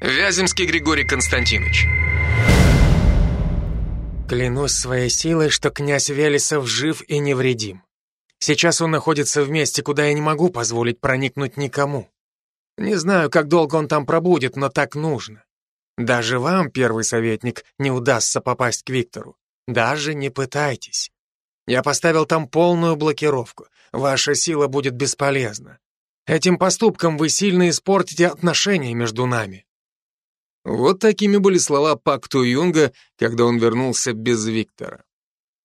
Вяземский Григорий Константинович. Клянусь своей силой, что князь Велесов жив и невредим. Сейчас он находится в месте, куда я не могу позволить проникнуть никому. Не знаю, как долго он там пробудет, но так нужно. Даже вам, первый советник, не удастся попасть к Виктору. Даже не пытайтесь. Я поставил там полную блокировку. Ваша сила будет бесполезна. Этим поступком вы сильно испортите отношения между нами. Вот такими были слова Пакту Юнга, когда он вернулся без Виктора.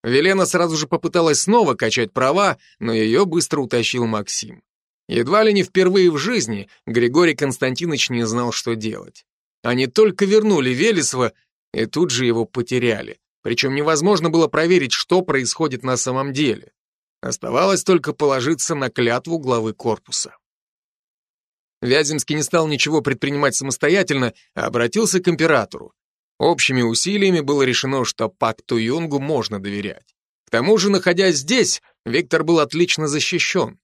Велена сразу же попыталась снова качать права, но ее быстро утащил Максим. Едва ли не впервые в жизни Григорий Константинович не знал, что делать. Они только вернули Велесова и тут же его потеряли. Причем невозможно было проверить, что происходит на самом деле. Оставалось только положиться на клятву главы корпуса. Вяземский не стал ничего предпринимать самостоятельно, а обратился к императору. Общими усилиями было решено, что пакту Юнгу можно доверять. К тому же, находясь здесь, Виктор был отлично защищен.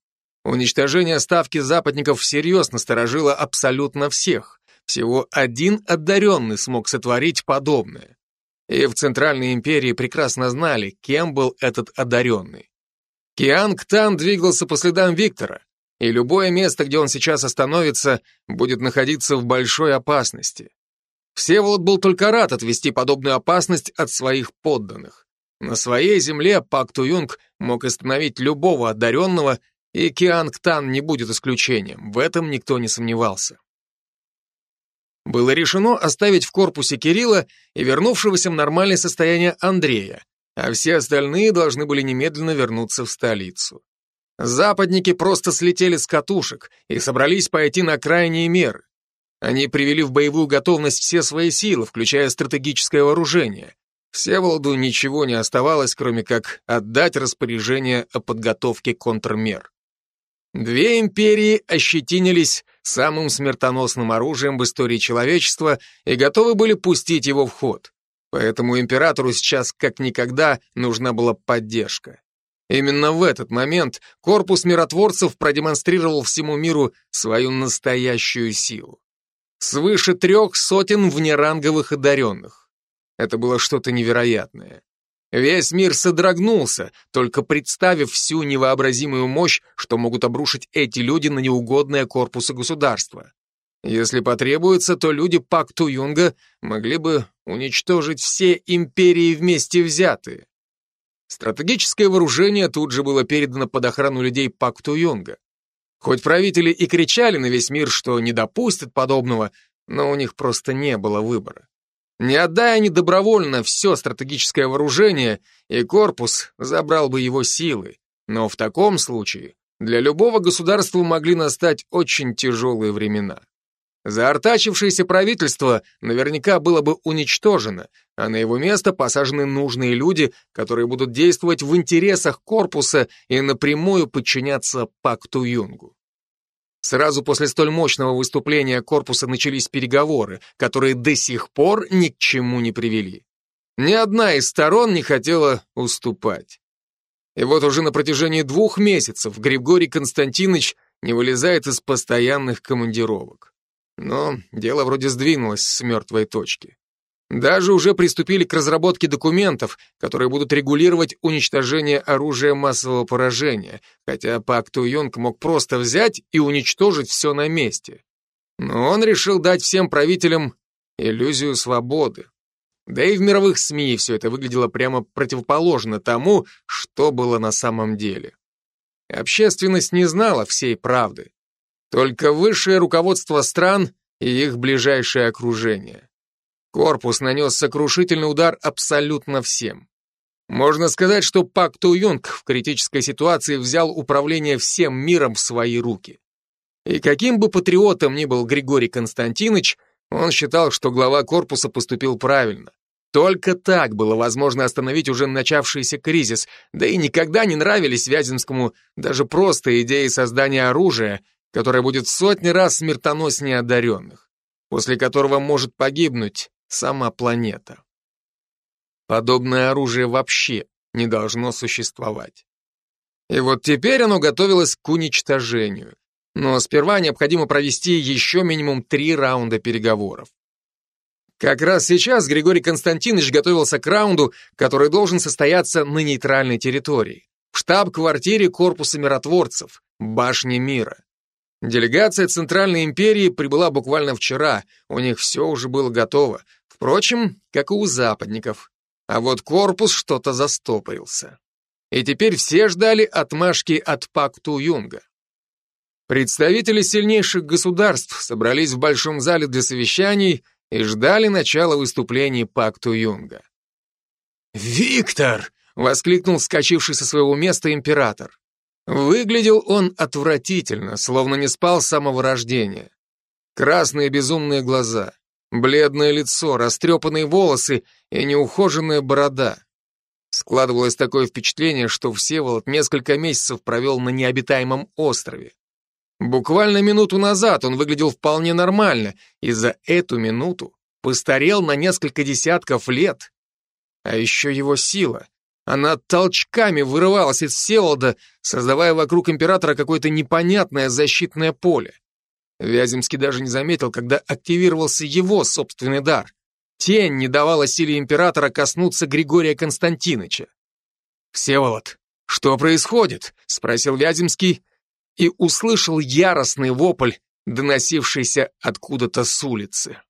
Уничтожение ставки западников всерьез насторожило абсолютно всех. Всего один одаренный смог сотворить подобное. И в Центральной империи прекрасно знали, кем был этот одаренный. Кианг Тан двигался по следам Виктора, и любое место, где он сейчас остановится, будет находиться в большой опасности. Всеволод был только рад отвести подобную опасность от своих подданных. На своей земле Пак Туюнг мог остановить любого одаренного, и Кианг Тан не будет исключением, в этом никто не сомневался. Было решено оставить в корпусе Кирилла и вернувшегося в нормальное состояние Андрея, а все остальные должны были немедленно вернуться в столицу. Западники просто слетели с катушек и собрались пойти на крайние меры. Они привели в боевую готовность все свои силы, включая стратегическое вооружение. Всеволоду ничего не оставалось, кроме как отдать распоряжение о подготовке контрмер. Две империи ощетинились самым смертоносным оружием в истории человечества и готовы были пустить его в ход. Поэтому императору сейчас как никогда нужна была поддержка. Именно в этот момент корпус миротворцев продемонстрировал всему миру свою настоящую силу. Свыше трех сотен внеранговых одаренных. Это было что-то невероятное. Весь мир содрогнулся, только представив всю невообразимую мощь, что могут обрушить эти люди на неугодное корпусы государства. Если потребуется, то люди Пакту Юнга могли бы уничтожить все империи вместе взятые. Стратегическое вооружение тут же было передано под охрану людей Пакту Юнга. Хоть правители и кричали на весь мир, что не допустят подобного, но у них просто не было выбора. Не отдая они добровольно все стратегическое вооружение, и корпус забрал бы его силы. Но в таком случае для любого государства могли настать очень тяжелые времена. Заортачившееся правительство наверняка было бы уничтожено, а на его место посажены нужные люди, которые будут действовать в интересах корпуса и напрямую подчиняться пакту Юнгу. Сразу после столь мощного выступления корпуса начались переговоры, которые до сих пор ни к чему не привели. Ни одна из сторон не хотела уступать. И вот уже на протяжении двух месяцев Григорий Константинович не вылезает из постоянных командировок. Но дело вроде сдвинулось с мертвой точки. Даже уже приступили к разработке документов, которые будут регулировать уничтожение оружия массового поражения, хотя Пак Ту Йонг мог просто взять и уничтожить все на месте. Но он решил дать всем правителям иллюзию свободы. Да и в мировых СМИ все это выглядело прямо противоположно тому, что было на самом деле. Общественность не знала всей правды. Только высшее руководство стран и их ближайшее окружение. Корпус нанес сокрушительный удар абсолютно всем. Можно сказать, что Пак Ту Юнг в критической ситуации взял управление всем миром в свои руки. И каким бы патриотом ни был Григорий Константинович, он считал, что глава корпуса поступил правильно. Только так было возможно остановить уже начавшийся кризис, да и никогда не нравились Вяземскому даже просто идеи создания оружия, которое будет в сотни раз смертоноснее одаренных, после которого может погибнуть сама планета. Подобное оружие вообще не должно существовать. И вот теперь оно готовилось к уничтожению. Но сперва необходимо провести еще минимум три раунда переговоров. Как раз сейчас Григорий Константинович готовился к раунду, который должен состояться на нейтральной территории, в штаб-квартире Корпуса миротворцев, Башне мира. Делегация Центральной империи прибыла буквально вчера, у них все уже было готово, впрочем, как и у западников. А вот корпус что-то застопорился. И теперь все ждали отмашки от Пакту Юнга. Представители сильнейших государств собрались в большом зале для совещаний и ждали начала выступлений Пакту Юнга. «Виктор!» — воскликнул вскочивший со своего места император. Выглядел он отвратительно, словно не спал с самого рождения. Красные безумные глаза, бледное лицо, растрепанные волосы и неухоженная борода. Складывалось такое впечатление, что Всеволод несколько месяцев провел на необитаемом острове. Буквально минуту назад он выглядел вполне нормально, и за эту минуту постарел на несколько десятков лет. А еще его сила. Она толчками вырывалась из Всеволода, создавая вокруг императора какое-то непонятное защитное поле. Вяземский даже не заметил, когда активировался его собственный дар. Тень не давала силе императора коснуться Григория Константиновича. «Всеволод, что происходит?» — спросил Вяземский, и услышал яростный вопль, доносившийся откуда-то с улицы.